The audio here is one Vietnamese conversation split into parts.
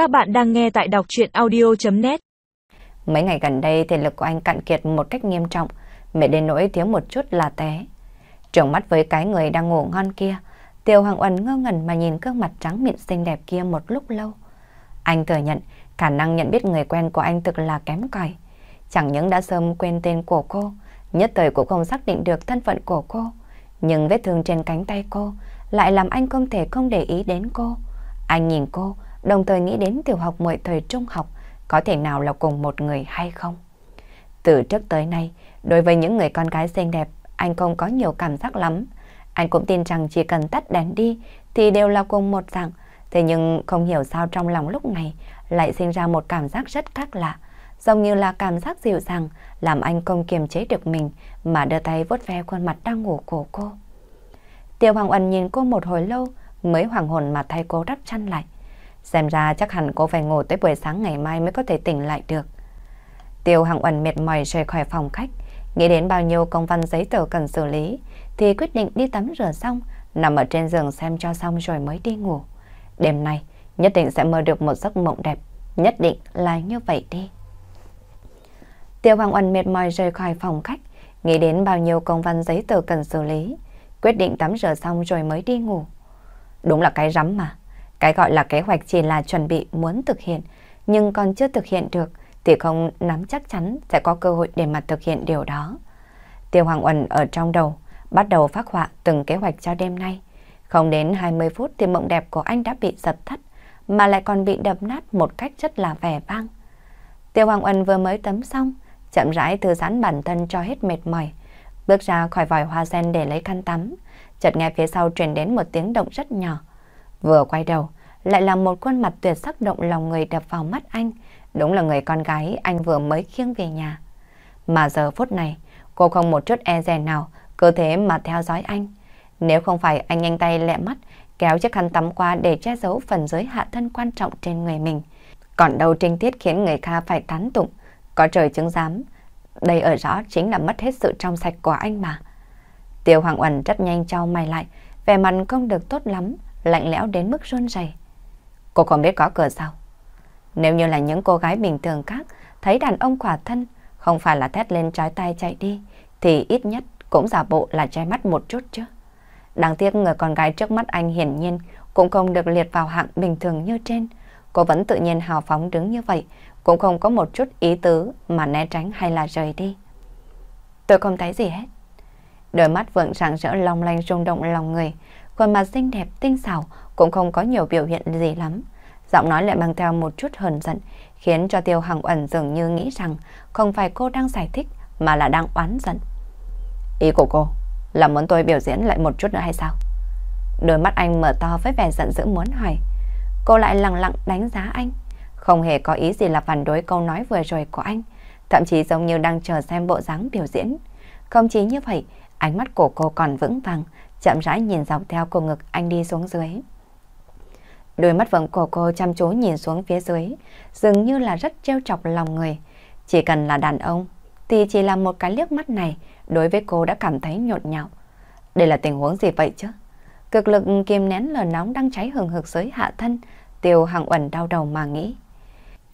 Các bạn đang nghe tại đọc chuyện audio.net Mấy ngày gần đây thể lực của anh cạn kiệt một cách nghiêm trọng, mệt đến nỗi thiếu một chút là té. Trường mắt với cái người đang ngủ ngon kia, Tiêu Hoàng Uẩn ngơ ngẩn mà nhìn gương mặt trắng mịn xinh đẹp kia một lúc lâu. Anh thừa nhận khả năng nhận biết người quen của anh thực là kém cỏi. Chẳng những đã sớm quên tên của cô, nhất thời cũng không xác định được thân phận của cô. Nhưng vết thương trên cánh tay cô lại làm anh không thể không để ý đến cô. Anh nhìn cô, đồng thời nghĩ đến tiểu học mọi thời trung học, có thể nào là cùng một người hay không? Từ trước tới nay, đối với những người con gái xinh đẹp, anh không có nhiều cảm giác lắm. Anh cũng tin rằng chỉ cần tắt đèn đi thì đều là cùng một dạng. Thế nhưng không hiểu sao trong lòng lúc này lại sinh ra một cảm giác rất khác lạ. Giống như là cảm giác dịu dàng làm anh không kiềm chế được mình mà đưa tay vuốt ve khuôn mặt đang ngủ của cô. Tiêu Hoàng Ân nhìn cô một hồi lâu mới hoàng hồn mà thay cô đắp chăn lại. Xem ra chắc hẳn cô phải ngủ tới buổi sáng ngày mai mới có thể tỉnh lại được. Tiêu Hằng Uẩn mệt mỏi rời khỏi phòng khách, nghĩ đến bao nhiêu công văn giấy tờ cần xử lý, thì quyết định đi tắm rửa xong, nằm ở trên giường xem cho xong rồi mới đi ngủ. Đêm nay, nhất định sẽ mơ được một giấc mộng đẹp, nhất định là như vậy đi. Tiêu Hoàng Uẩn mệt mỏi rời khỏi phòng khách, nghĩ đến bao nhiêu công văn giấy tờ cần xử lý, quyết định tắm rửa xong rồi mới đi ngủ. Đúng là cái rắm mà. Cái gọi là kế hoạch chỉ là chuẩn bị muốn thực hiện, nhưng còn chưa thực hiện được thì không nắm chắc chắn sẽ có cơ hội để mà thực hiện điều đó. Tiêu Hoàng Uẩn ở trong đầu bắt đầu phát họa từng kế hoạch cho đêm nay. Không đến 20 phút thì mộng đẹp của anh đã bị giật thắt, mà lại còn bị đập nát một cách rất là vẻ vang. Tiêu Hoàng Uẩn vừa mới tắm xong, chậm rãi thư giãn bản thân cho hết mệt mỏi, bước ra khỏi vòi hoa sen để lấy khăn tắm, chợt nghe phía sau truyền đến một tiếng động rất nhỏ. Vừa quay đầu, lại là một khuôn mặt tuyệt sắc động lòng người đập vào mắt anh. Đúng là người con gái anh vừa mới khiêng về nhà. Mà giờ phút này, cô không một chút e dè nào, cơ thế mà theo dõi anh. Nếu không phải anh nhanh tay lẹ mắt, kéo chiếc khăn tắm qua để che giấu phần giới hạ thân quan trọng trên người mình. Còn đâu trinh tiết khiến người Kha phải tán tụng, có trời chứng giám. Đây ở rõ chính là mất hết sự trong sạch của anh mà. Tiêu Hoàng Uẩn rất nhanh trao mày lại, vẻ mặt không được tốt lắm, lạnh lẽo đến mức run rẩy. Cô không biết có cửa sao? Nếu như là những cô gái bình thường khác, thấy đàn ông khỏa thân, không phải là thét lên trái tay chạy đi, thì ít nhất cũng giả bộ là che mắt một chút chứ. Đáng tiếc người con gái trước mắt anh hiển nhiên cũng không được liệt vào hạng bình thường như trên. Cô vẫn tự nhiên hào phóng đứng như vậy, cũng không có một chút ý tứ mà né tránh hay là rời đi. Tôi không thấy gì hết. Đôi mắt vẫn rạng rỡ long lanh rung động lòng người, khuôn mặt xinh đẹp tinh xảo cũng không có nhiều biểu hiện gì lắm. Giọng nói lại mang theo một chút hờn giận, khiến cho Tiêu Hằng Uẩn dường như nghĩ rằng không phải cô đang giải thích mà là đang oán giận. Ý của cô là muốn tôi biểu diễn lại một chút nữa hay sao? Đôi mắt anh mở to với vẻ giận dữ muốn hỏi. Cô lại lặng lặng đánh giá anh, không hề có ý gì là phản đối câu nói vừa rồi của anh, thậm chí giống như đang chờ xem bộ dáng biểu diễn. Không chỉ như vậy, ánh mắt của cô còn vững vàng, chậm rãi nhìn dọc theo cổ ngực anh đi xuống dưới. Đôi mắt vầng của cô chăm chú nhìn xuống phía dưới, dường như là rất trêu chọc lòng người. Chỉ cần là đàn ông, thì chỉ là một cái liếc mắt này, đối với cô đã cảm thấy nhột nhạo. Đây là tình huống gì vậy chứ? Cực lực kiềm nén lửa nóng đang cháy hừng hực dưới hạ thân, tiêu hàng uẩn đau đầu mà nghĩ.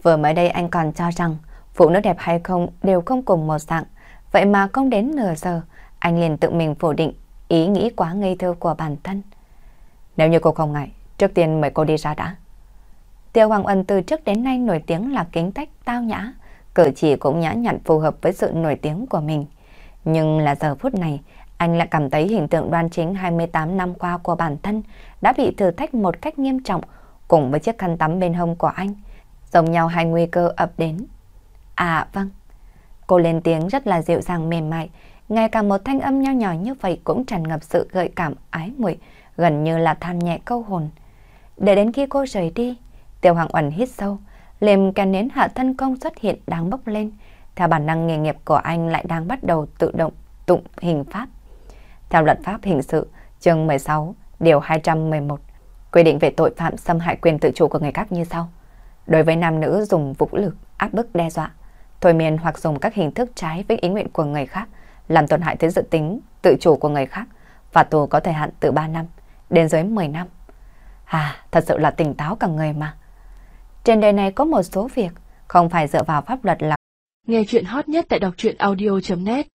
Vừa mới đây anh còn cho rằng phụ nữ đẹp hay không đều không cùng một dạng, vậy mà không đến nửa giờ, anh liền tự mình phủ định ý nghĩ quá ngây thơ của bản thân. Nếu như cô không ngại, trước tiên mời cô đi ra đã. Tiêu Hoàng Ân từ trước đến nay nổi tiếng là kính tách tao nhã, cử chỉ cũng nhã nhặn phù hợp với sự nổi tiếng của mình. Nhưng là giờ phút này, anh lại cảm thấy hình tượng đoan chính 28 năm qua của bản thân đã bị thử thách một cách nghiêm trọng cùng với chiếc khăn tắm bên hông của anh. Giống nhau hai nguy cơ ập đến. À vâng. Cô lên tiếng rất là dịu dàng mềm mại, ngay cả một thanh âm nho nhỏ như vậy cũng tràn ngập sự gợi cảm ái muội, gần như là than nhẹ câu hồn. Để đến khi cô rời đi, Tiêu Hoàng Uẩn hít sâu, liềm kèn nến hạ thân công xuất hiện đang bốc lên, theo bản năng nghề nghiệp của anh lại đang bắt đầu tự động tụng hình pháp. Theo luật pháp hình sự, chương 16, điều 211, quy định về tội phạm xâm hại quyền tự chủ của người khác như sau. Đối với nam nữ dùng vũ lực, áp bức đe dọa, thôi miên hoặc dùng các hình thức trái với ý nguyện của người khác, làm tổn hại tới dự tính, tự chủ của người khác, và tù có thời hạn từ 3 năm đến dưới 10 năm. À, thật sự là tỉnh táo cả người mà. Trên đời này có một số việc không phải dựa vào pháp luật là Nghe chuyện hot nhất tại đọc truyện audio.net